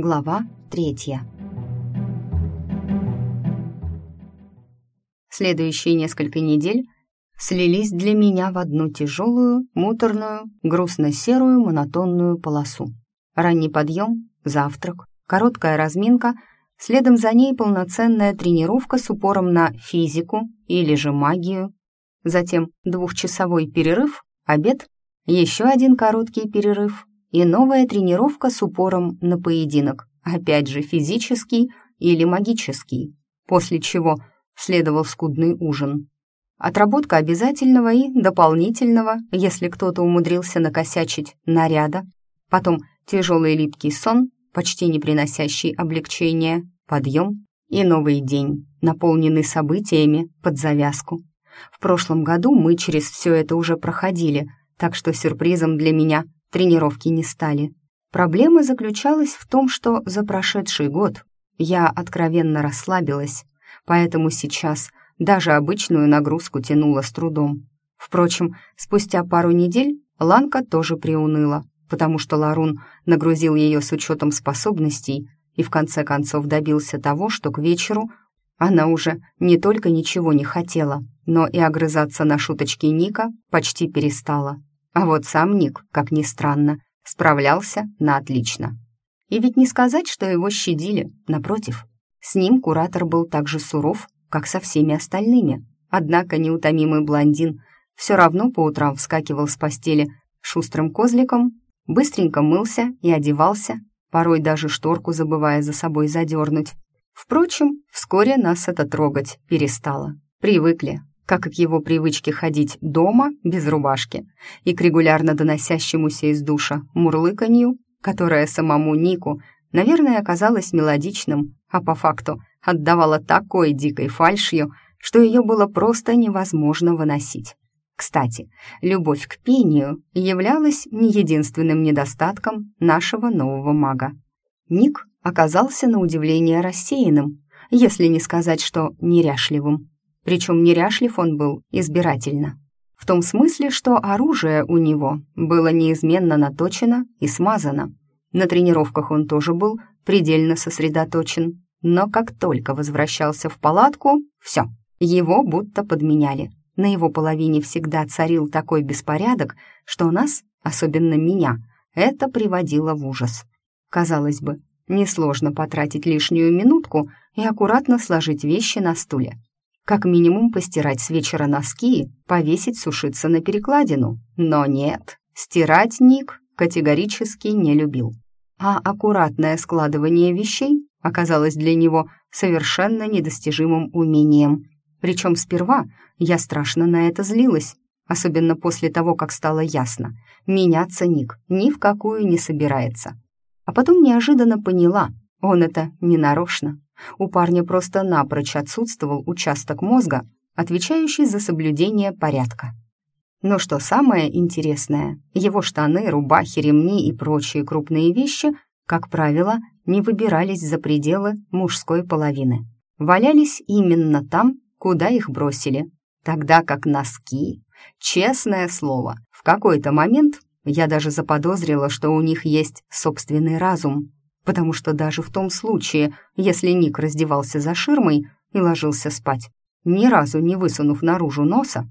Глава третья. Следующие несколько недель слились для меня в одну тяжелую, муторную, грустно-серую, монотонную полосу. Ранний подъем, завтрак, короткая разминка, следом за ней полноценная тренировка с упором на физику или же магию, затем двухчасовой перерыв, обед, еще один короткий перерыв и новая тренировка с упором на поединок, опять же физический или магический, после чего следовал скудный ужин. Отработка обязательного и дополнительного, если кто-то умудрился накосячить, наряда, потом тяжелый липкий сон, почти не приносящий облегчения, подъем и новый день, наполненный событиями под завязку. В прошлом году мы через все это уже проходили, так что сюрпризом для меня тренировки не стали. Проблема заключалась в том, что за прошедший год я откровенно расслабилась, поэтому сейчас даже обычную нагрузку тянула с трудом. Впрочем, спустя пару недель Ланка тоже приуныла, потому что Ларун нагрузил ее с учетом способностей и в конце концов добился того, что к вечеру она уже не только ничего не хотела, но и огрызаться на шуточки Ника почти перестала. А вот сам Ник, как ни странно, справлялся на отлично. И ведь не сказать, что его щадили, напротив. С ним куратор был так же суров, как со всеми остальными. Однако неутомимый блондин все равно по утрам вскакивал с постели шустрым козликом, быстренько мылся и одевался, порой даже шторку забывая за собой задернуть. Впрочем, вскоре нас это трогать перестало. Привыкли, как и к его привычке ходить дома без рубашки и к регулярно доносящемуся из душа мурлыканью, которое самому Нику, наверное, оказалось мелодичным, а по факту отдавало такой дикой фальшью, что ее было просто невозможно выносить. Кстати, любовь к пению являлась не единственным недостатком нашего нового мага. Ник оказался на удивление рассеянным, если не сказать, что неряшливым. Причем неряшлив он был избирательно. В том смысле, что оружие у него было неизменно наточено и смазано. На тренировках он тоже был предельно сосредоточен. Но как только возвращался в палатку, все, его будто подменяли. На его половине всегда царил такой беспорядок, что нас, особенно меня, это приводило в ужас. Казалось бы, несложно потратить лишнюю минутку и аккуратно сложить вещи на стуле. Как минимум постирать с вечера носки, повесить сушиться на перекладину. Но нет, стирать Ник категорически не любил. А аккуратное складывание вещей оказалось для него совершенно недостижимым умением. Причем сперва я страшно на это злилась, особенно после того, как стало ясно, меняться Ник ни в какую не собирается. А потом неожиданно поняла, он это не нарочно. У парня просто напрочь отсутствовал участок мозга, отвечающий за соблюдение порядка. Но что самое интересное, его штаны, рубахи, ремни и прочие крупные вещи, как правило, не выбирались за пределы мужской половины. Валялись именно там, куда их бросили. Тогда как носки, честное слово, в какой-то момент я даже заподозрила, что у них есть собственный разум потому что даже в том случае, если Ник раздевался за ширмой и ложился спать, ни разу не высунув наружу носа,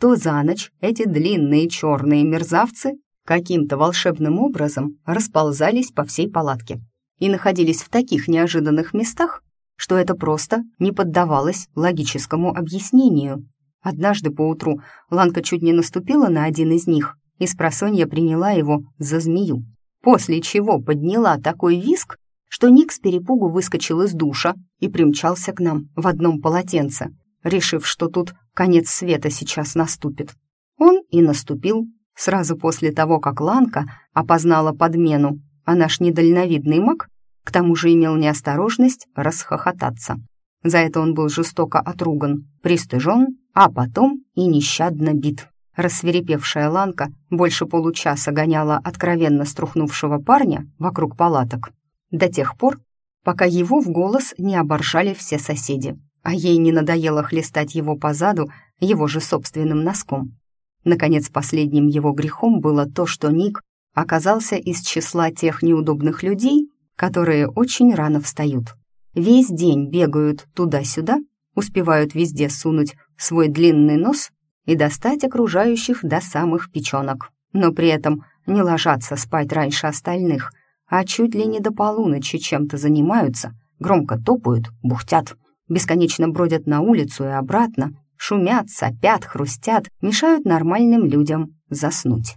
то за ночь эти длинные черные мерзавцы каким-то волшебным образом расползались по всей палатке и находились в таких неожиданных местах, что это просто не поддавалось логическому объяснению. Однажды поутру Ланка чуть не наступила на один из них и с просонья приняла его за змею после чего подняла такой виск, что Ник с перепугу выскочил из душа и примчался к нам в одном полотенце, решив, что тут конец света сейчас наступит. Он и наступил сразу после того, как Ланка опознала подмену, а наш недальновидный маг к тому же имел неосторожность расхохотаться. За это он был жестоко отруган, пристыжен, а потом и нещадно бит. Рассверепевшая Ланка больше получаса гоняла откровенно струхнувшего парня вокруг палаток. До тех пор, пока его в голос не оборжали все соседи, а ей не надоело хлестать его по заду его же собственным носком. Наконец, последним его грехом было то, что Ник оказался из числа тех неудобных людей, которые очень рано встают. Весь день бегают туда-сюда, успевают везде сунуть свой длинный нос и достать окружающих до самых печенок, но при этом не ложатся спать раньше остальных, а чуть ли не до полуночи чем-то занимаются, громко топают, бухтят, бесконечно бродят на улицу и обратно, шумят, сопят, хрустят, мешают нормальным людям заснуть.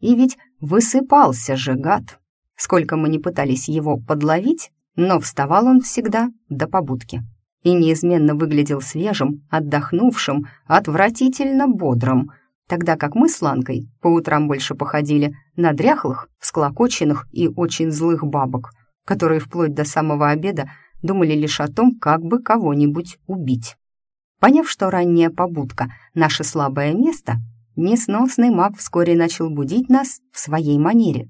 И ведь высыпался же гад. Сколько мы не пытались его подловить, но вставал он всегда до побудки и неизменно выглядел свежим, отдохнувшим, отвратительно бодрым, тогда как мы с Ланкой по утрам больше походили на дряхлых, всклокоченных и очень злых бабок, которые вплоть до самого обеда думали лишь о том, как бы кого-нибудь убить. Поняв, что ранняя побудка — наше слабое место, несносный маг вскоре начал будить нас в своей манере.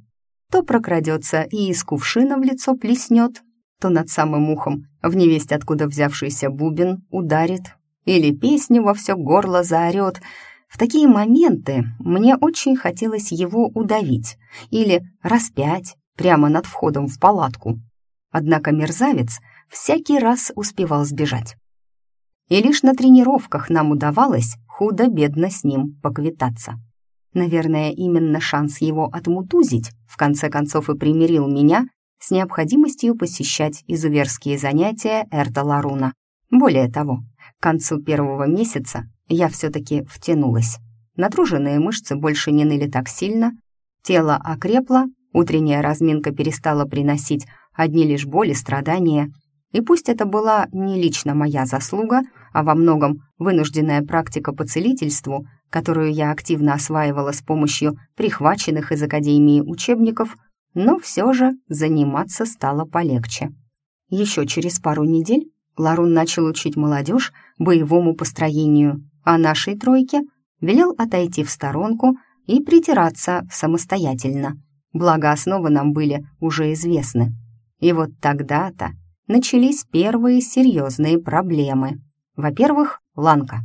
То прокрадется и из кувшина в лицо плеснет, то над самым ухом в невесть откуда взявшийся бубен ударит, или песню во все горло заорет — в такие моменты мне очень хотелось его удавить или распять прямо над входом в палатку. Однако мерзавец всякий раз успевал сбежать. И лишь на тренировках нам удавалось худо-бедно с ним поквитаться. Наверное, именно шанс его отмутузить в конце концов и примирил меня с необходимостью посещать изуверские занятия Эрта Ларуна. Более того, к концу первого месяца я все-таки втянулась. Натруженные мышцы больше не ныли так сильно, тело окрепло, утренняя разминка перестала приносить одни лишь боли, страдания. И пусть это была не лично моя заслуга, а во многом вынужденная практика по целительству, которую я активно осваивала с помощью прихваченных из Академии учебников, но все же заниматься стало полегче. Еще через пару недель Ларун начал учить молодежь боевому построению, а нашей тройке велел отойти в сторонку и притираться самостоятельно. Благо, основы нам были уже известны. И вот тогда-то начались первые серьезные проблемы. Во-первых, Ланка.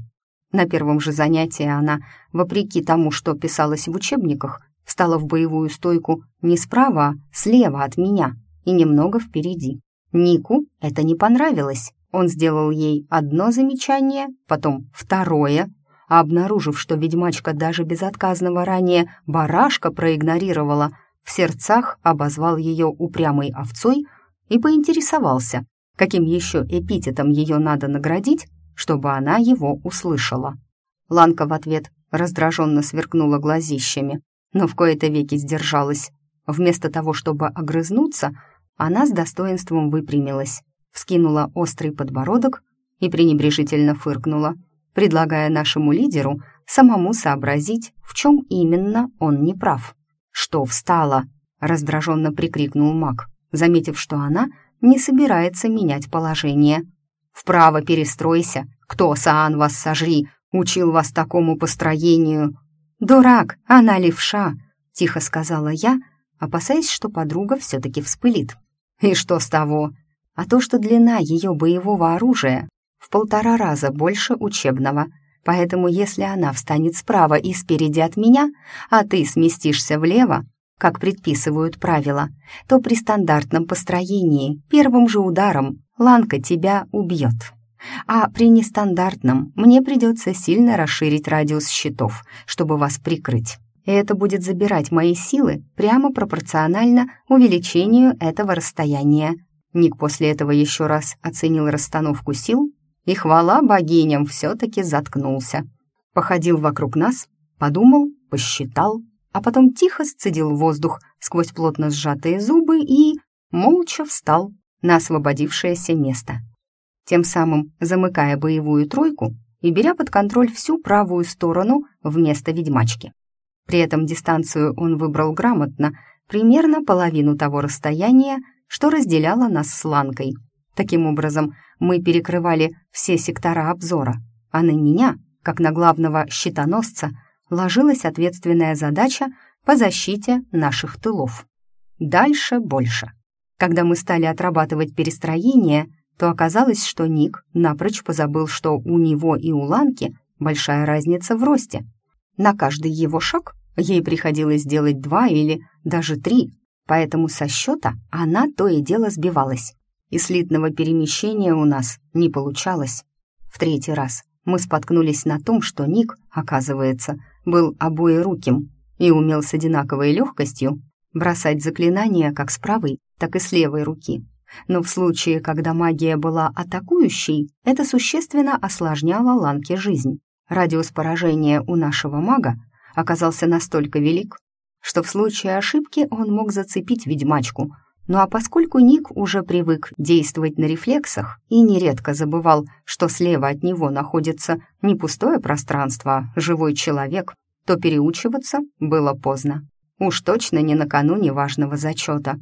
На первом же занятии она, вопреки тому, что писалось в учебниках, встала в боевую стойку не справа, а слева от меня и немного впереди. Нику это не понравилось, он сделал ей одно замечание, потом второе, а обнаружив, что ведьмачка даже безотказного ранее барашка проигнорировала, в сердцах обозвал ее упрямой овцой и поинтересовался, каким еще эпитетом ее надо наградить, чтобы она его услышала. Ланка в ответ раздраженно сверкнула глазищами, но в кои-то веки сдержалась. Вместо того, чтобы огрызнуться, она с достоинством выпрямилась вскинула острый подбородок и пренебрежительно фыркнула, предлагая нашему лидеру самому сообразить, в чем именно он не прав. «Что встала?» — раздраженно прикрикнул маг, заметив, что она не собирается менять положение. «Вправо перестройся! Кто, Саан, вас сожри, учил вас такому построению?» «Дурак, она левша!» — тихо сказала я, опасаясь, что подруга все-таки вспылит. «И что с того?» а то, что длина ее боевого оружия в полтора раза больше учебного. Поэтому если она встанет справа и спереди от меня, а ты сместишься влево, как предписывают правила, то при стандартном построении первым же ударом Ланка тебя убьет. А при нестандартном мне придется сильно расширить радиус щитов, чтобы вас прикрыть. И это будет забирать мои силы прямо пропорционально увеличению этого расстояния. Ник после этого еще раз оценил расстановку сил и, хвала богиням, все-таки заткнулся. Походил вокруг нас, подумал, посчитал, а потом тихо сцедил воздух сквозь плотно сжатые зубы и молча встал на освободившееся место. Тем самым замыкая боевую тройку и беря под контроль всю правую сторону вместо ведьмачки. При этом дистанцию он выбрал грамотно, примерно половину того расстояния, что разделяло нас с Ланкой. Таким образом, мы перекрывали все сектора обзора, а на меня, как на главного щитоносца, ложилась ответственная задача по защите наших тылов. Дальше больше. Когда мы стали отрабатывать перестроение, то оказалось, что Ник напрочь позабыл, что у него и у Ланки большая разница в росте. На каждый его шаг ей приходилось делать два или даже три поэтому со счета она то и дело сбивалась. И слитного перемещения у нас не получалось. В третий раз мы споткнулись на том, что Ник, оказывается, был обоеруким и умел с одинаковой легкостью бросать заклинания как с правой, так и с левой руки. Но в случае, когда магия была атакующей, это существенно осложняло Ланке жизнь. Радиус поражения у нашего мага оказался настолько велик, что в случае ошибки он мог зацепить ведьмачку. Ну а поскольку Ник уже привык действовать на рефлексах и нередко забывал, что слева от него находится не пустое пространство, а живой человек, то переучиваться было поздно. Уж точно не накануне важного зачета.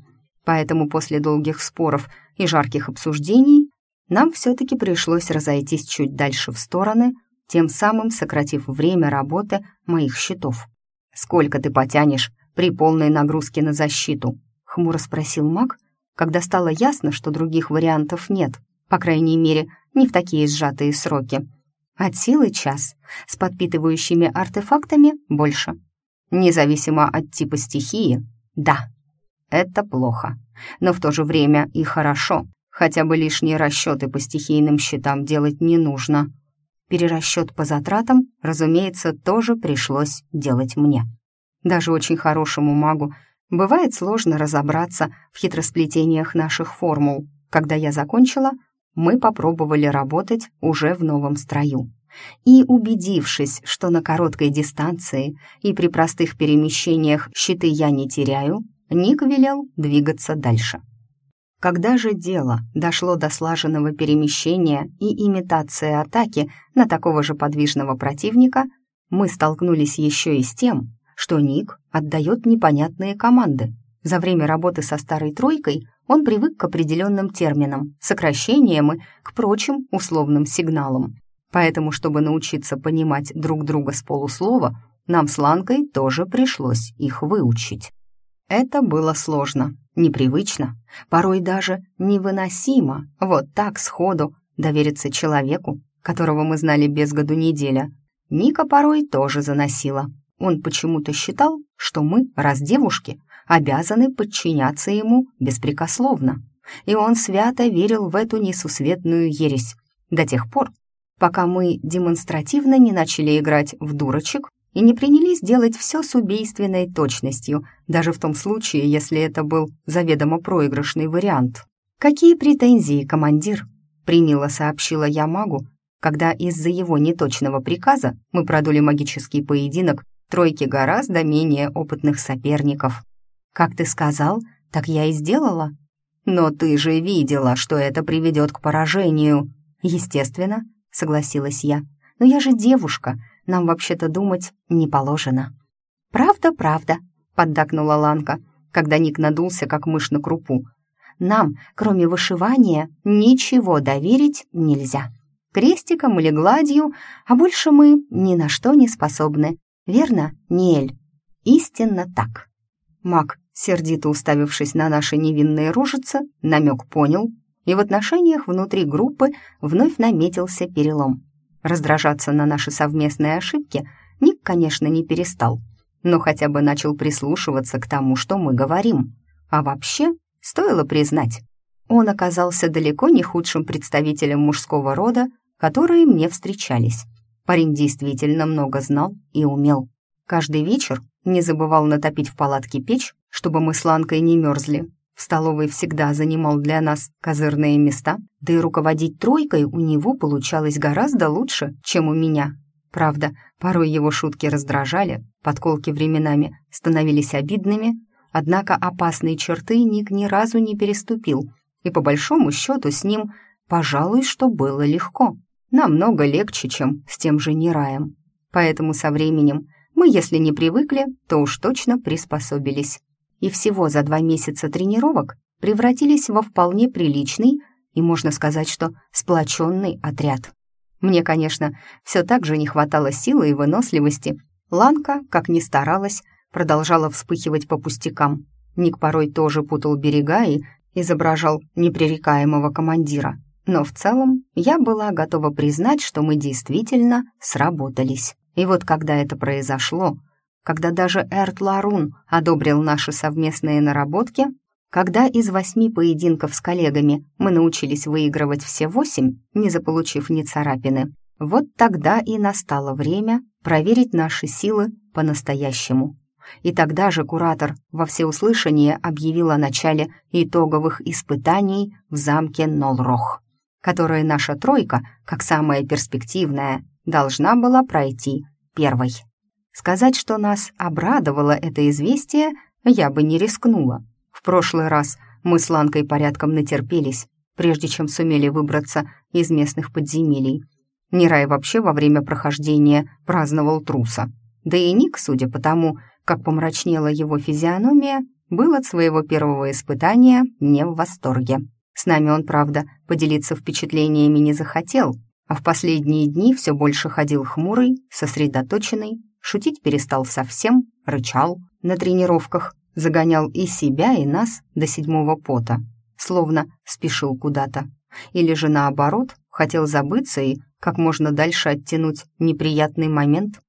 Поэтому после долгих споров и жарких обсуждений нам все-таки пришлось разойтись чуть дальше в стороны, тем самым сократив время работы моих счетов. «Сколько ты потянешь при полной нагрузке на защиту?» — хмуро спросил маг, когда стало ясно, что других вариантов нет, по крайней мере, не в такие сжатые сроки. От силы час, с подпитывающими артефактами больше. Независимо от типа стихии, да, это плохо, но в то же время и хорошо, хотя бы лишние расчеты по стихийным счетам делать не нужно. Перерасчет по затратам, разумеется, тоже пришлось делать мне. Даже очень хорошему магу бывает сложно разобраться в хитросплетениях наших формул. Когда я закончила, мы попробовали работать уже в новом строю. И, убедившись, что на короткой дистанции и при простых перемещениях щиты я не теряю, Ник велел двигаться дальше. Когда же дело дошло до слаженного перемещения и имитации атаки на такого же подвижного противника, мы столкнулись еще и с тем, что Ник отдает непонятные команды. За время работы со старой тройкой он привык к определенным терминам, сокращениям и к прочим условным сигналам. Поэтому, чтобы научиться понимать друг друга с полуслова, нам с Ланкой тоже пришлось их выучить. Это было сложно, непривычно, порой даже невыносимо вот так сходу довериться человеку, которого мы знали без году неделя. Ника порой тоже заносила. Он почему-то считал, что мы, раз девушки, обязаны подчиняться ему беспрекословно. И он свято верил в эту несусветную ересь до тех пор, пока мы демонстративно не начали играть в дурочек и не принялись делать все с убийственной точностью, даже в том случае, если это был заведомо проигрышный вариант. «Какие претензии, командир?» — примило сообщила я магу, когда из-за его неточного приказа мы продули магический поединок тройки гораздо менее опытных соперников. «Как ты сказал, так я и сделала». «Но ты же видела, что это приведет к поражению». «Естественно», — согласилась я. «Но я же девушка, нам вообще-то думать не положено». «Правда, правда», — поддакнула Ланка, когда Ник надулся, как мышь на крупу. «Нам, кроме вышивания, ничего доверить нельзя. Крестиком или гладью, а больше мы ни на что не способны. Верно, Ниэль?» «Истинно так». Мак, сердито уставившись на наши невинные рожицы, намек понял, и в отношениях внутри группы вновь наметился перелом. Раздражаться на наши совместные ошибки Ник, конечно, не перестал, но хотя бы начал прислушиваться к тому, что мы говорим. А вообще, стоило признать, он оказался далеко не худшим представителем мужского рода, которые мне встречались. Парень действительно много знал и умел. Каждый вечер не забывал натопить в палатке печь, чтобы мы с Ланкой не мерзли, в столовой всегда занимал для нас козырные места, да и руководить тройкой у него получалось гораздо лучше, чем у меня. Правда, порой его шутки раздражали, подколки временами становились обидными, однако опасные черты Ник ни разу не переступил, и по большому счету с ним, пожалуй, что было легко. Намного легче, чем с тем же Нираем. Поэтому со временем мы, если не привыкли, то уж точно приспособились и всего за два месяца тренировок превратились во вполне приличный и, можно сказать, что сплоченный отряд. Мне, конечно, все так же не хватало силы и выносливости. Ланка, как ни старалась, продолжала вспыхивать по пустякам. Ник порой тоже путал берега и изображал непререкаемого командира. Но в целом я была готова признать, что мы действительно сработались. И вот когда это произошло, когда даже Эрт Ларун одобрил наши совместные наработки, когда из восьми поединков с коллегами мы научились выигрывать все восемь, не заполучив ни царапины, вот тогда и настало время проверить наши силы по-настоящему. И тогда же куратор во всеуслышание объявил о начале итоговых испытаний в замке Нолрох, которые наша тройка, как самая перспективная, должна была пройти первой. Сказать, что нас обрадовало это известие, я бы не рискнула. В прошлый раз мы с Ланкой порядком натерпелись, прежде чем сумели выбраться из местных подземелий. Нерай вообще во время прохождения праздновал труса. Да и Ник, судя по тому, как помрачнела его физиономия, был от своего первого испытания не в восторге. С нами он, правда, поделиться впечатлениями не захотел, а в последние дни все больше ходил хмурый, сосредоточенный, шутить перестал совсем, рычал на тренировках, загонял и себя, и нас до седьмого пота, словно спешил куда-то. Или же наоборот, хотел забыться и как можно дальше оттянуть неприятный момент.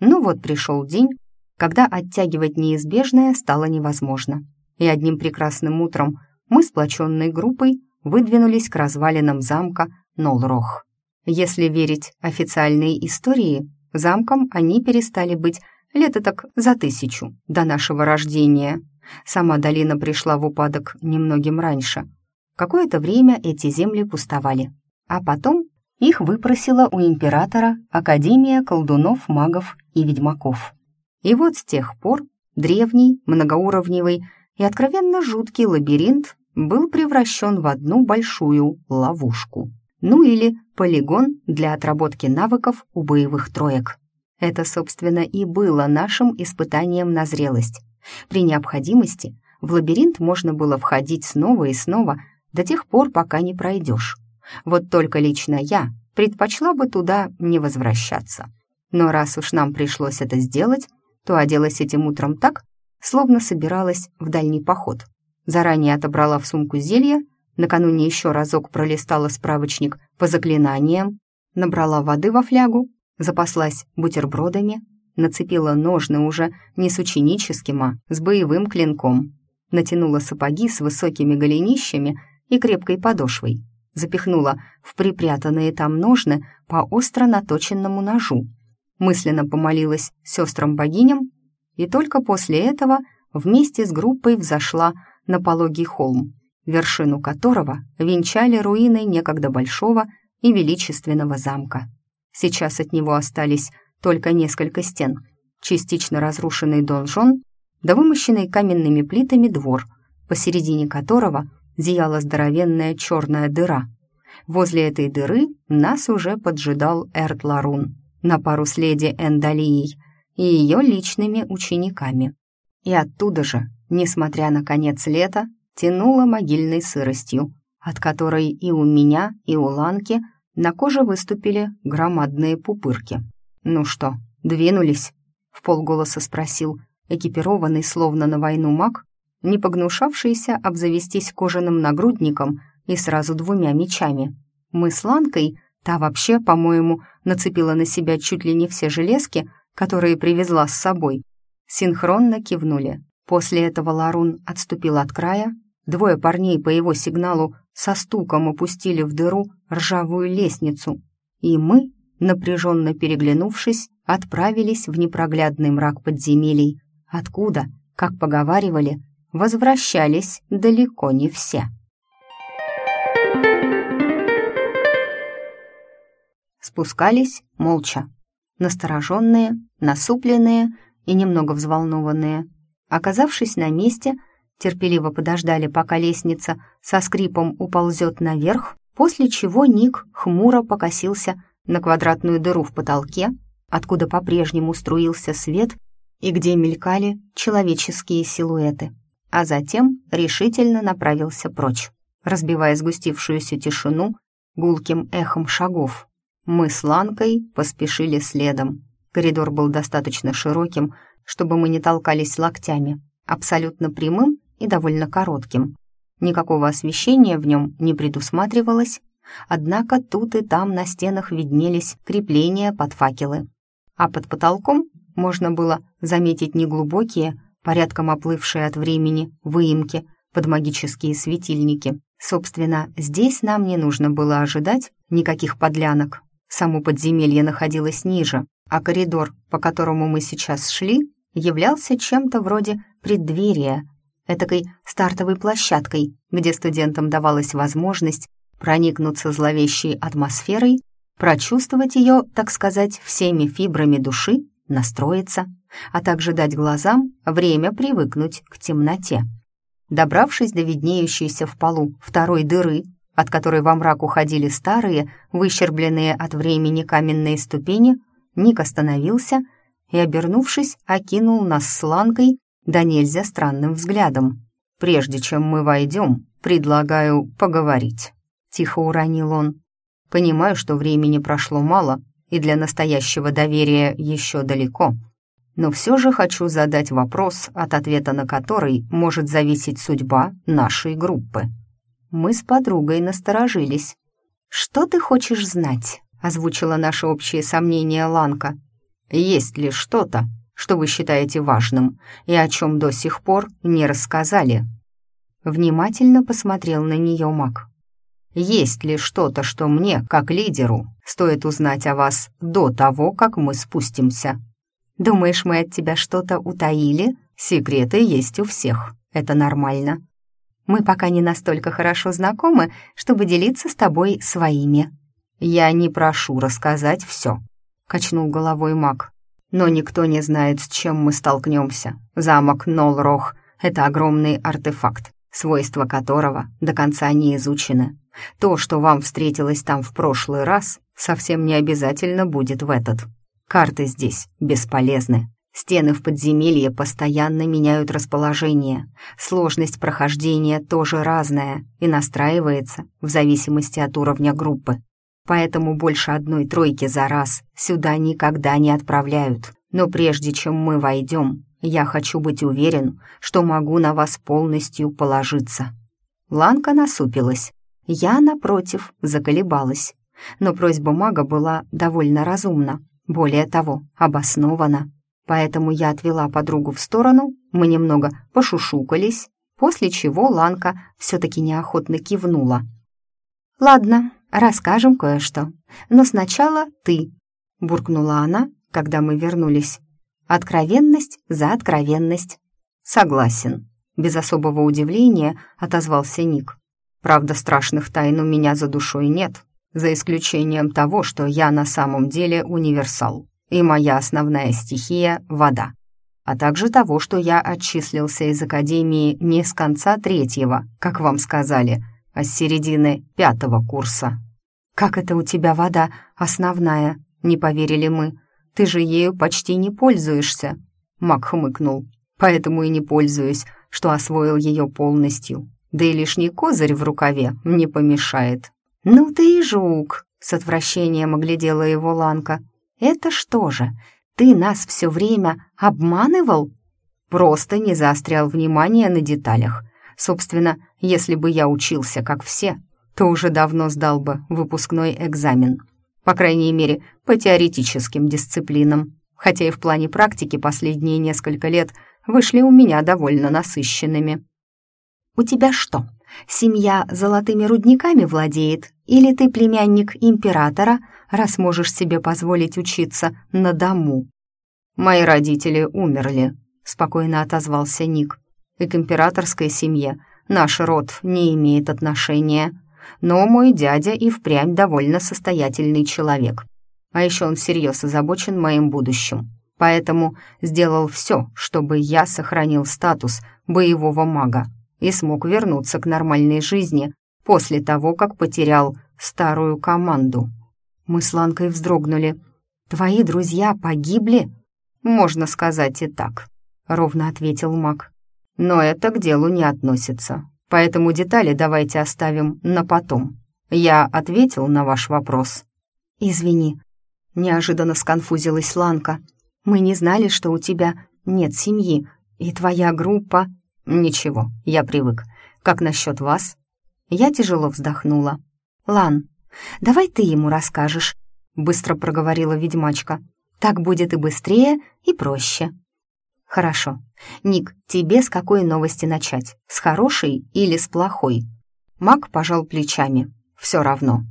Ну вот пришел день, когда оттягивать неизбежное стало невозможно. И одним прекрасным утром мы, сплоченной группой, выдвинулись к развалинам замка Нолрох. Если верить официальной истории, замком они перестали быть лето так за тысячу до нашего рождения. Сама долина пришла в упадок немногим раньше. Какое-то время эти земли пустовали, а потом их выпросила у императора Академия колдунов, магов и ведьмаков. И вот с тех пор древний, многоуровневый и откровенно жуткий лабиринт был превращен в одну большую ловушку. Ну или полигон для отработки навыков у боевых троек. Это, собственно, и было нашим испытанием на зрелость. При необходимости в лабиринт можно было входить снова и снова до тех пор, пока не пройдешь. Вот только лично я предпочла бы туда не возвращаться. Но раз уж нам пришлось это сделать, то оделась этим утром так, словно собиралась в дальний поход. Заранее отобрала в сумку зелья, накануне еще разок пролистала справочник по заклинаниям, набрала воды во флягу, запаслась бутербродами, нацепила ножны уже не с ученическим, а с боевым клинком, натянула сапоги с высокими голенищами и крепкой подошвой, запихнула в припрятанные там ножны по остро наточенному ножу, мысленно помолилась сестрам-богиням и только после этого вместе с группой взошла на пологий холм, вершину которого венчали руины некогда большого и величественного замка. Сейчас от него остались только несколько стен, частично разрушенный донжон, да вымощенный каменными плитами двор, посередине которого зияла здоровенная черная дыра. Возле этой дыры нас уже поджидал Эрт Ларун на пару с леди Эндалией и ее личными учениками. И оттуда же, несмотря на конец лета, тянуло могильной сыростью, от которой и у меня, и у Ланки на коже выступили громадные пупырки. «Ну что, двинулись?» — в полголоса спросил экипированный словно на войну маг, не погнушавшийся обзавестись кожаным нагрудником и сразу двумя мечами. Мы с Ланкой Та вообще, по-моему, нацепила на себя чуть ли не все железки, которые привезла с собой. Синхронно кивнули. После этого Ларун отступил от края. Двое парней по его сигналу со стуком опустили в дыру ржавую лестницу. И мы, напряженно переглянувшись, отправились в непроглядный мрак подземелий, откуда, как поговаривали, возвращались далеко не все. спускались молча, настороженные, насупленные и немного взволнованные. Оказавшись на месте, терпеливо подождали, пока лестница со скрипом уползет наверх, после чего Ник хмуро покосился на квадратную дыру в потолке, откуда по-прежнему струился свет и где мелькали человеческие силуэты, а затем решительно направился прочь, разбивая сгустившуюся тишину гулким эхом шагов. Мы с Ланкой поспешили следом. Коридор был достаточно широким, чтобы мы не толкались локтями, абсолютно прямым и довольно коротким. Никакого освещения в нем не предусматривалось, однако тут и там на стенах виднелись крепления под факелы. А под потолком можно было заметить неглубокие, порядком оплывшие от времени, выемки под магические светильники. Собственно, здесь нам не нужно было ожидать никаких подлянок. Само подземелье находилось ниже, а коридор, по которому мы сейчас шли, являлся чем-то вроде преддверия, этакой стартовой площадкой, где студентам давалась возможность проникнуться зловещей атмосферой, прочувствовать ее, так сказать, всеми фибрами души, настроиться, а также дать глазам время привыкнуть к темноте. Добравшись до виднеющейся в полу второй дыры, от которой во мрак уходили старые, выщербленные от времени каменные ступени, Ник остановился и, обернувшись, окинул нас с Ланкой да нельзя странным взглядом. «Прежде чем мы войдем, предлагаю поговорить», — тихо уронил он. «Понимаю, что времени прошло мало, и для настоящего доверия еще далеко, но все же хочу задать вопрос, от ответа на который может зависеть судьба нашей группы». Мы с подругой насторожились. «Что ты хочешь знать?» — озвучила наше общее сомнение Ланка. «Есть ли что-то, что вы считаете важным и о чем до сих пор не рассказали?» Внимательно посмотрел на нее маг. «Есть ли что-то, что мне, как лидеру, стоит узнать о вас до того, как мы спустимся?» «Думаешь, мы от тебя что-то утаили? Секреты есть у всех, это нормально. Мы пока не настолько хорошо знакомы, чтобы делиться с тобой своими». «Я не прошу рассказать все», — качнул головой маг. Но никто не знает, с чем мы столкнемся. Замок Нолрох — это огромный артефакт, свойства которого до конца не изучены. То, что вам встретилось там в прошлый раз, совсем не обязательно будет в этот. Карты здесь бесполезны. Стены в подземелье постоянно меняют расположение. Сложность прохождения тоже разная и настраивается в зависимости от уровня группы поэтому больше одной тройки за раз сюда никогда не отправляют. Но прежде чем мы войдем, я хочу быть уверен, что могу на вас полностью положиться». Ланка насупилась. Я, напротив, заколебалась. Но просьба мага была довольно разумна, более того, обоснована. Поэтому я отвела подругу в сторону, мы немного пошушукались, после чего Ланка все-таки неохотно кивнула. «Ладно, расскажем кое-что. Но сначала ты», — буркнула она, когда мы вернулись. «Откровенность за откровенность». «Согласен», — без особого удивления отозвался Ник. «Правда, страшных тайн у меня за душой нет, за исключением того, что я на самом деле универсал, и моя основная стихия — вода, а также того, что я отчислился из Академии не с конца третьего, как вам сказали, а с середины пятого курса. «Как это у тебя вода основная?» — не поверили мы. «Ты же ею почти не пользуешься». Мак хмыкнул. «Поэтому и не пользуюсь, что освоил ее полностью. Да и лишний козырь в рукаве не помешает». «Ну ты и жук!» — с отвращением оглядела его Ланка. «Это что же, ты нас все время обманывал?» Просто не заострял внимание на деталях. Собственно, если бы я учился, как все, то уже давно сдал бы выпускной экзамен. По крайней мере, по теоретическим дисциплинам. Хотя и в плане практики последние несколько лет вышли у меня довольно насыщенными. «У тебя что, семья золотыми рудниками владеет? Или ты племянник императора, раз можешь себе позволить учиться на дому?» «Мои родители умерли», — спокойно отозвался Ник и к императорской семье наш род не имеет отношения. Но мой дядя и впрямь довольно состоятельный человек. А еще он всерьез озабочен моим будущим. Поэтому сделал все, чтобы я сохранил статус боевого мага и смог вернуться к нормальной жизни после того, как потерял старую команду. Мы с Ланкой вздрогнули. «Твои друзья погибли?» «Можно сказать и так», — ровно ответил маг. Но это к делу не относится. Поэтому детали давайте оставим на потом. Я ответил на ваш вопрос. Извини. Неожиданно сконфузилась Ланка. Мы не знали, что у тебя нет семьи, и твоя группа... Ничего, я привык. Как насчет вас? Я тяжело вздохнула. Лан, давай ты ему расскажешь, быстро проговорила ведьмачка. Так будет и быстрее, и проще. Хорошо. Ник, тебе с какой новости начать? С хорошей или с плохой? Мак пожал плечами. Все равно.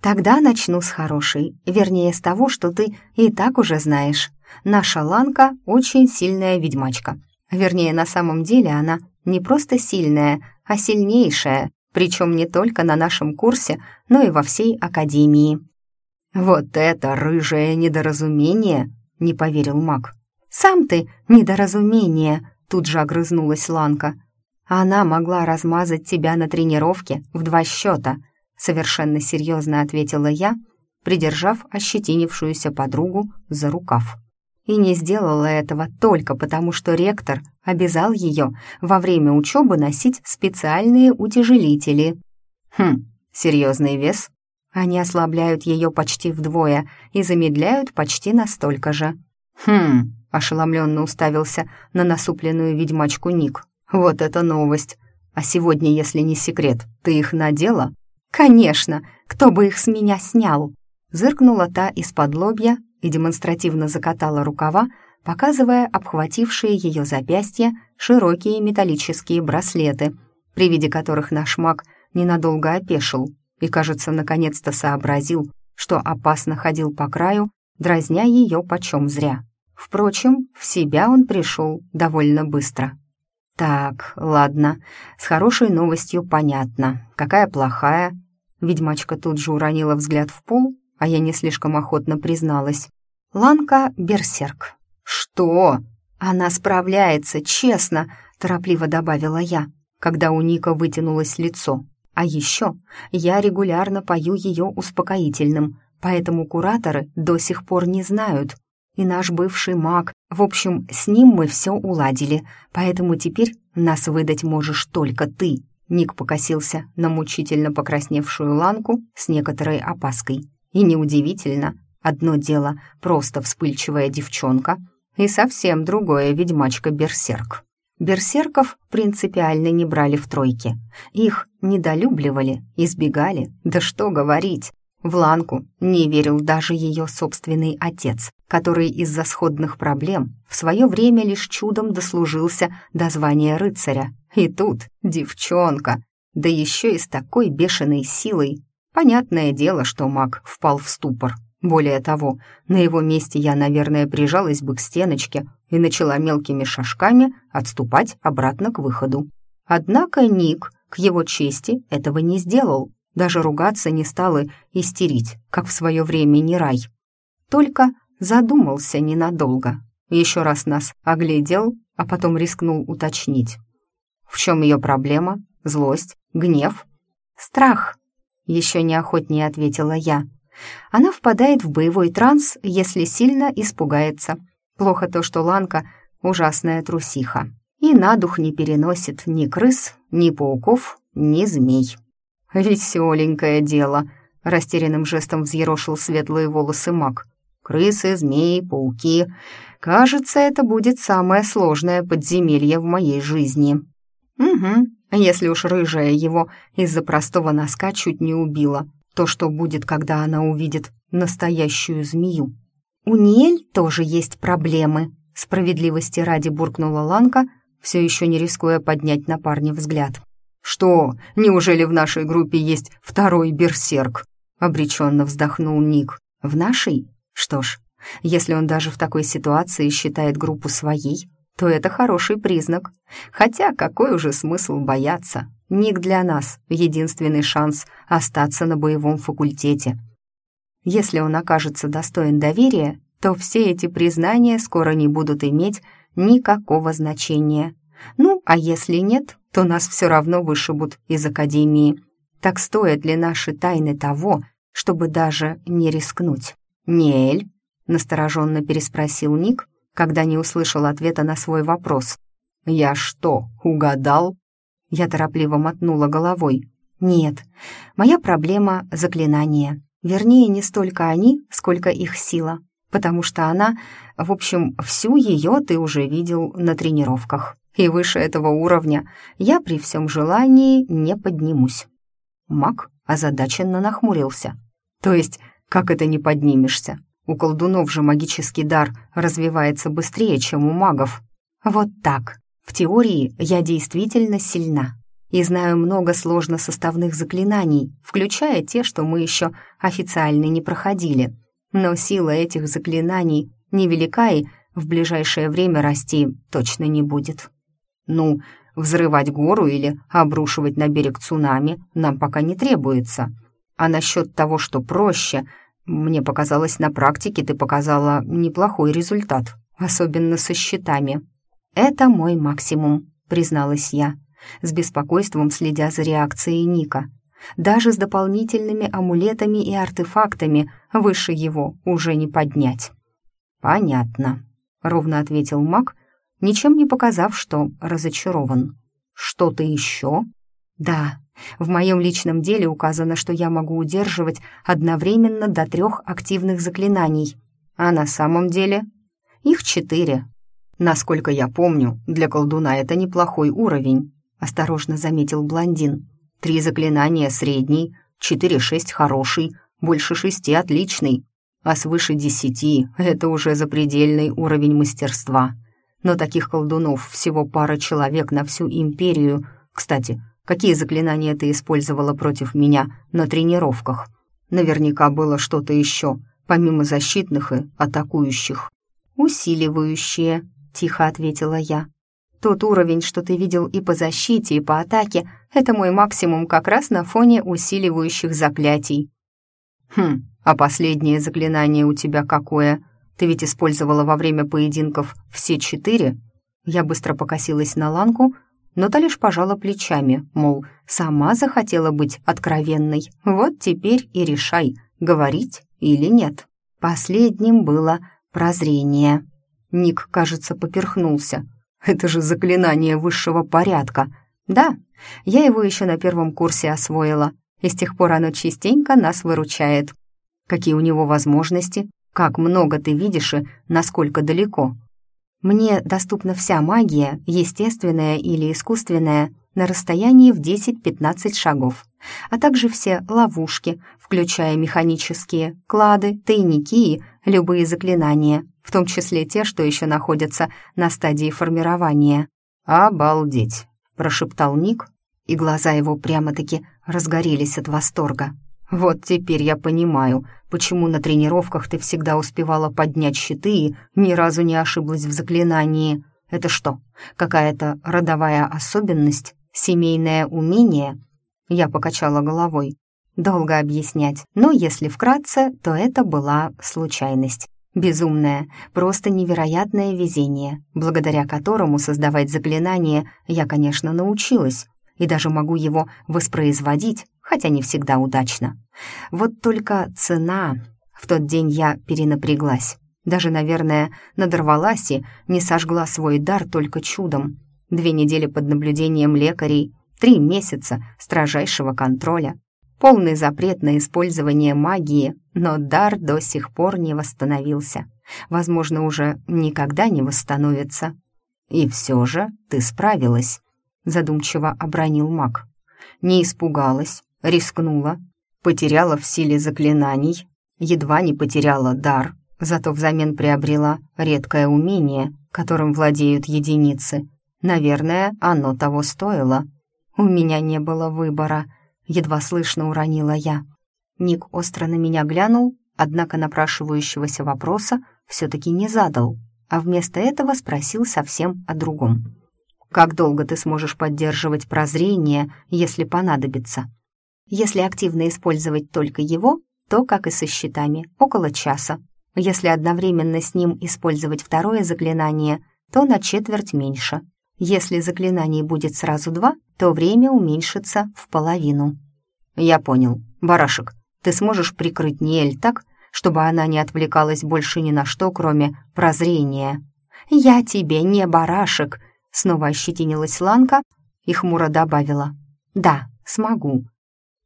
Тогда начну с хорошей, вернее, с того, что ты и так уже знаешь. Наша Ланка очень сильная ведьмачка. Вернее, на самом деле она не просто сильная, а сильнейшая, причем не только на нашем курсе, но и во всей академии. «Вот это рыжее недоразумение!» — не поверил маг. «Сам ты недоразумение!» — тут же огрызнулась Ланка. «Она могла размазать тебя на тренировке в два счета», — совершенно серьезно ответила я, придержав ощетинившуюся подругу за рукав. И не сделала этого только потому, что ректор обязал ее во время учебы носить специальные утяжелители. Хм, серьезный вес они ослабляют ее почти вдвое и замедляют почти настолько же. «Хм», — ошеломленно уставился на насупленную ведьмачку Ник. «Вот это новость! А сегодня, если не секрет, ты их надела?» «Конечно! Кто бы их с меня снял?» Зыркнула та из-под лобья и демонстративно закатала рукава, показывая обхватившие ее запястья широкие металлические браслеты, при виде которых наш маг ненадолго опешил и, кажется, наконец-то сообразил, что опасно ходил по краю, дразня ее почем зря. Впрочем, в себя он пришел довольно быстро. «Так, ладно, с хорошей новостью понятно. Какая плохая?» Ведьмачка тут же уронила взгляд в пол, а я не слишком охотно призналась. «Ланка — берсерк». «Что?» «Она справляется, честно», — торопливо добавила я, когда у Ника вытянулось лицо. А еще я регулярно пою ее успокоительным, поэтому кураторы до сих пор не знают. И наш бывший маг, в общем, с ним мы все уладили, поэтому теперь нас выдать можешь только ты». Ник покосился на мучительно покрасневшую ланку с некоторой опаской. И неудивительно, одно дело просто вспыльчивая девчонка, и совсем другое ведьмачка-берсерк. Берсерков принципиально не брали в тройке. Их недолюбливали, избегали, да что говорить. В Ланку не верил даже ее собственный отец, который из-за сходных проблем в свое время лишь чудом дослужился до звания рыцаря. И тут девчонка, да еще и с такой бешеной силой. Понятное дело, что маг впал в ступор. Более того, на его месте я, наверное, прижалась бы к стеночке и начала мелкими шажками отступать обратно к выходу. Однако Ник, к его чести, этого не сделал, даже ругаться не стал и истерить, как в свое время не рай. Только задумался ненадолго. Еще раз нас оглядел, а потом рискнул уточнить. В чем ее проблема? Злость? Гнев? Страх? Еще неохотнее ответила я. Она впадает в боевой транс, если сильно испугается. Плохо то, что Ланка — ужасная трусиха. И на дух не переносит ни крыс, ни пауков, ни змей. «Веселенькое дело», — растерянным жестом взъерошил светлые волосы маг. «Крысы, змеи, пауки. Кажется, это будет самое сложное подземелье в моей жизни». «Угу, если уж рыжая его из-за простого носка чуть не убила, то, что будет, когда она увидит настоящую змею. «У Ниэль тоже есть проблемы», — справедливости ради буркнула Ланка, все еще не рискуя поднять на парня взгляд. «Что, неужели в нашей группе есть второй берсерк?» — обреченно вздохнул Ник. «В нашей? Что ж, если он даже в такой ситуации считает группу своей, то это хороший признак. Хотя какой уже смысл бояться? Ник для нас — единственный шанс остаться на боевом факультете. Если он окажется достоин доверия, то все эти признания скоро не будут иметь никакого значения. Ну, а если нет, то нас все равно вышибут из академии. Так стоят ли наши тайны того, чтобы даже не рискнуть? «Неэль?» — настороженно переспросил Ник, когда не услышал ответа на свой вопрос. «Я что, угадал?» Я торопливо мотнула головой. «Нет, моя проблема — заклинание. Вернее, не столько они, сколько их сила. Потому что она, в общем, всю ее ты уже видел на тренировках. И выше этого уровня я при всем желании не поднимусь». Мак озадаченно нахмурился. «То есть, как это не поднимешься? У колдунов же магический дар развивается быстрее, чем у магов. Вот так. В теории я действительно сильна и знаю много сложносоставных заклинаний, включая те, что мы еще официально не проходили. Но сила этих заклинаний невелика и в ближайшее время расти точно не будет. Ну, взрывать гору или обрушивать на берег цунами нам пока не требуется. А насчет того, что проще, мне показалось, на практике ты показала неплохой результат, особенно со щитами. «Это мой максимум», — призналась я, с беспокойством следя за реакцией Ника. Даже с дополнительными амулетами и артефактами выше его уже не поднять. «Понятно», — ровно ответил маг, ничем не показав, что разочарован. «Что-то еще?» «Да, в моем личном деле указано, что я могу удерживать одновременно до трех активных заклинаний. А на самом деле их четыре. Насколько я помню, для колдуна это неплохой уровень», — осторожно заметил блондин. «Три заклинания средний, четыре-шесть хороший, больше шести отличный, а свыше десяти — это уже запредельный уровень мастерства. Но таких колдунов всего пара человек на всю империю. Кстати, какие заклинания ты использовала против меня на тренировках? Наверняка было что-то еще, помимо защитных и атакующих. «Усиливающие», — тихо ответила я. «Тот уровень, что ты видел и по защите, и по атаке, это мой максимум как раз на фоне усиливающих заклятий». «Хм, а последнее заклинание у тебя какое? Ты ведь использовала во время поединков все четыре?» Я быстро покосилась на Ланку, но та лишь пожала плечами, мол, сама захотела быть откровенной. Вот теперь и решай, говорить или нет. Последним было прозрение. Ник, кажется, поперхнулся. Это же заклинание высшего порядка. Да, я его еще на первом курсе освоила, и с тех пор оно частенько нас выручает какие у него возможности, как много ты видишь и насколько далеко. Мне доступна вся магия, естественная или искусственная, на расстоянии в 10-15 шагов, а также все ловушки, включая механические, клады, тайники и любые заклинания, в том числе те, что еще находятся на стадии формирования. «Обалдеть!» — прошептал Ник, и глаза его прямо-таки разгорелись от восторга. «Вот теперь я понимаю, почему на тренировках ты всегда успевала поднять щиты и ни разу не ошиблась в заклинании. Это что, какая-то родовая особенность? Семейное умение?» Я покачала головой. Долго объяснять, но если вкратце, то это была случайность. Безумное, просто невероятное везение, благодаря которому создавать заклинания я, конечно, научилась, и даже могу его воспроизводить, хотя не всегда удачно. Вот только цена. В тот день я перенапряглась. Даже, наверное, надорвалась и не сожгла свой дар только чудом. Две недели под наблюдением лекарей, три месяца строжайшего контроля, полный запрет на использование магии, но дар до сих пор не восстановился. Возможно, уже никогда не восстановится. И все же ты справилась, задумчиво обронил маг. Не испугалась, рискнула, потеряла в силе заклинаний, едва не потеряла дар, зато взамен приобрела редкое умение, которым владеют единицы. Наверное, оно того стоило. У меня не было выбора, едва слышно уронила я. Ник остро на меня глянул, однако напрашивающегося вопроса все-таки не задал, а вместо этого спросил совсем о другом. «Как долго ты сможешь поддерживать прозрение, если понадобится?» Если активно использовать только его, то, как и со щитами, около часа. Если одновременно с ним использовать второе заклинание, то на четверть меньше. Если заклинаний будет сразу два, то время уменьшится в половину. Я понял. Барашек, ты сможешь прикрыть Ниэль так, чтобы она не отвлекалась больше ни на что, кроме прозрения. «Я тебе не барашек», — снова ощетинилась Ланка и хмуро добавила. «Да, смогу,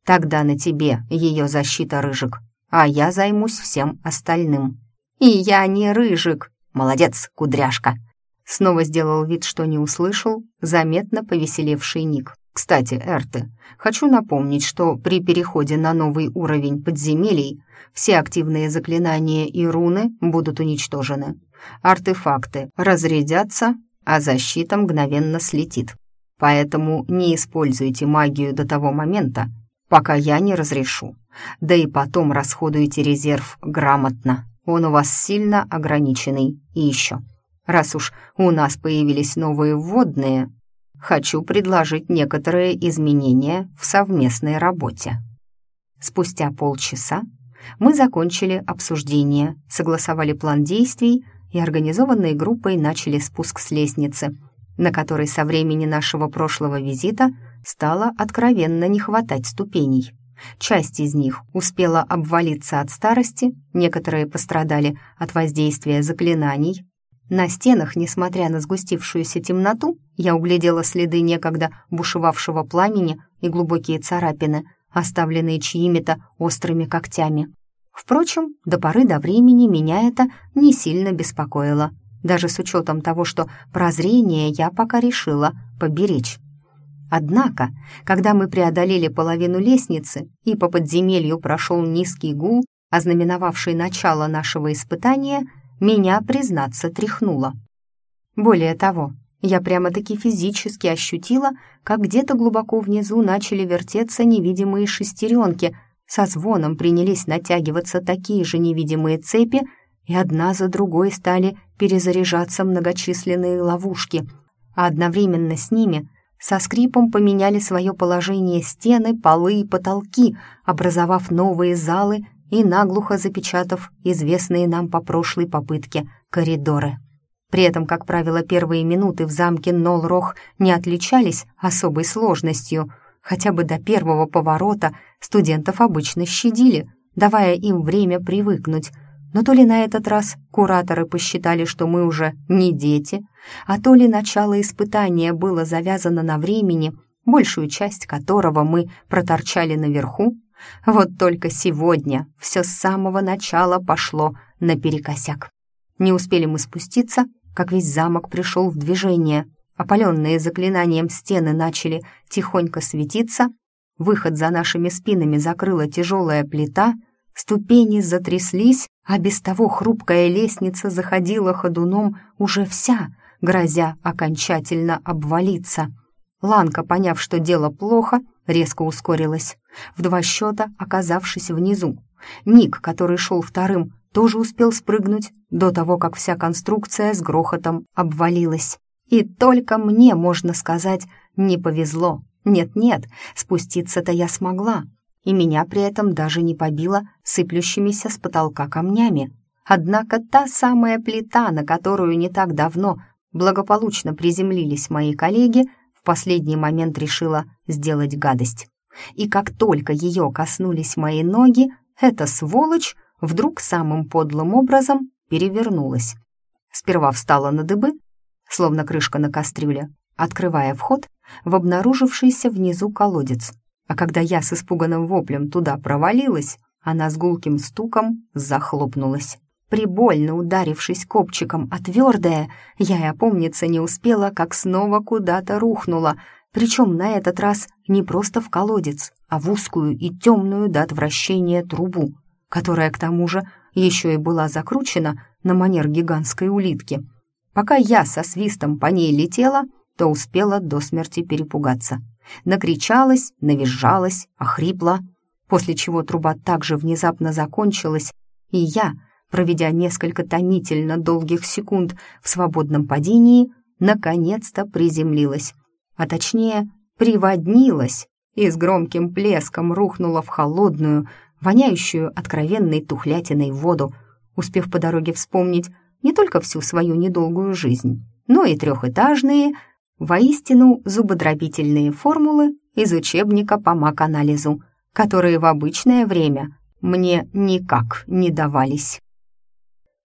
Тогда на тебе ее защита, Рыжик, а я займусь всем остальным». «И я не Рыжик!» «Молодец, кудряшка!» Снова сделал вид, что не услышал, заметно повеселевший Ник. Кстати, Эрты, хочу напомнить, что при переходе на новый уровень подземелий все активные заклинания и руны будут уничтожены. Артефакты разрядятся, а защита мгновенно слетит. Поэтому не используйте магию до того момента, пока я не разрешу. Да и потом расходуйте резерв грамотно. Он у вас сильно ограниченный. И еще, раз уж у нас появились новые вводные, хочу предложить некоторые изменения в совместной работе. Спустя полчаса мы закончили обсуждение, согласовали план действий и организованной группой начали спуск с лестницы, на которой со времени нашего прошлого визита стало откровенно не хватать ступеней. Часть из них успела обвалиться от старости, некоторые пострадали от воздействия заклинаний. На стенах, несмотря на сгустившуюся темноту, я углядела следы некогда бушевавшего пламени и глубокие царапины, оставленные чьими-то острыми когтями. Впрочем, до поры до времени меня это не сильно беспокоило, даже с учетом того, что прозрение я пока решила поберечь. Однако, когда мы преодолели половину лестницы и по подземелью прошел низкий гул, ознаменовавший начало нашего испытания, меня, признаться, тряхнуло. Более того, я прямо-таки физически ощутила, как где-то глубоко внизу начали вертеться невидимые шестеренки, со звоном принялись натягиваться такие же невидимые цепи, и одна за другой стали перезаряжаться многочисленные ловушки, а одновременно с ними со скрипом поменяли свое положение стены, полы и потолки, образовав новые залы и наглухо запечатав известные нам по прошлой попытке коридоры. При этом, как правило, первые минуты в замке Нолрох не отличались особой сложностью. Хотя бы до первого поворота студентов обычно щадили, давая им время привыкнуть — но то ли на этот раз кураторы посчитали, что мы уже не дети, а то ли начало испытания было завязано на времени, большую часть которого мы проторчали наверху, вот только сегодня все с самого начала пошло наперекосяк. Не успели мы спуститься, как весь замок пришел в движение. Опаленные заклинанием стены начали тихонько светиться, выход за нашими спинами закрыла тяжелая плита — Ступени затряслись, а без того хрупкая лестница заходила ходуном уже вся, грозя окончательно обвалиться. Ланка, поняв, что дело плохо, резко ускорилась, в два счета оказавшись внизу. Ник, который шел вторым, тоже успел спрыгнуть до того, как вся конструкция с грохотом обвалилась. И только мне, можно сказать, не повезло. Нет-нет, спуститься-то я смогла, и меня при этом даже не побило сыплющимися с потолка камнями. Однако та самая плита, на которую не так давно благополучно приземлились мои коллеги, в последний момент решила сделать гадость. И как только ее коснулись мои ноги, эта сволочь вдруг самым подлым образом перевернулась. Сперва встала на дыбы, словно крышка на кастрюле, открывая вход в обнаружившийся внизу колодец — а когда я с испуганным воплем туда провалилась, она с гулким стуком захлопнулась. Прибольно ударившись копчиком о твердое, я и опомниться не успела, как снова куда-то рухнула, причем на этот раз не просто в колодец, а в узкую и темную до отвращения трубу, которая, к тому же, еще и была закручена на манер гигантской улитки. Пока я со свистом по ней летела, то успела до смерти перепугаться. Накричалась, навизжалась, охрипла, после чего труба также внезапно закончилась, и я, проведя несколько томительно долгих секунд в свободном падении, наконец-то приземлилась, а точнее приводнилась и с громким плеском рухнула в холодную, воняющую откровенной тухлятиной воду, успев по дороге вспомнить не только всю свою недолгую жизнь, но и трехэтажные, Воистину зубодробительные формулы из учебника по мак-анализу, которые в обычное время мне никак не давались.